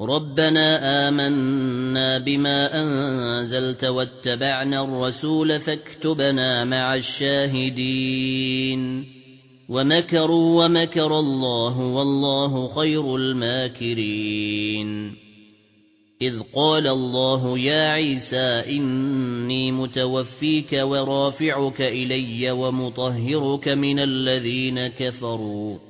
رَبَّنَا آمَنَّا بِمَا أَنزَلْتَ وَاتَّبَعْنَا الرَّسُولَ فَاكْتُبْنَا مَعَ الشَّاهِدِينَ وَمَكَرُوا وَمَكَرَ اللَّهُ وَاللَّهُ خَيْرُ الْمَاكِرِينَ إِذْ قَالَ اللَّهُ يَا عِيسَى إِنِّي مُتَوَفِّيكَ وَرَافِعُكَ إِلَيَّ وَمُطَهِّرُكَ مِنَ الَّذِينَ كَفَرُوا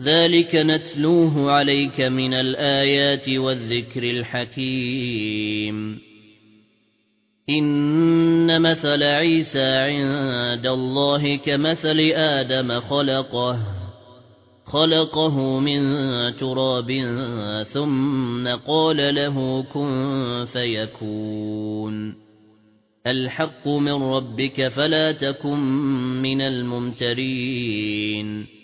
ذَلِكَ نَتْلُوهُ عَلَيْكَ مِنَ الْآيَاتِ وَالذِّكْرِ الْحَكِيمِ إِنَّ مَثَلَ عِيسَى عِندَ اللَّهِ كَمَثَلِ آدَمَ خَلَقَهُ خَلَقَهُ مِن تُرَابٍ ثُمَّ قَالَ لَهُ كُن فَيَكُونُ. الْحَقُّ مِن رَّبِّكَ فَلَا تَكُن مِّنَ الْمُمْتَرِينَ.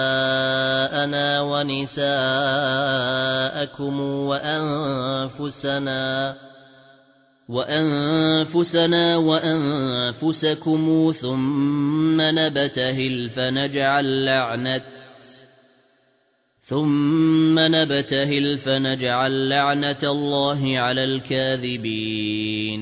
وَنِسَاءَكُمْ وَأَنفُسَنَا وَأَنفُسَنَا وَأَنفُسَكُمْ ثُمَّ نَبْتَهِلْ فَنَجْعَلْ لَعْنَةَ ثُمَّ نَبْتَهِلْ فَنَجْعَلْ لَعْنَةَ اللَّهِ عَلَى الْكَاذِبِينَ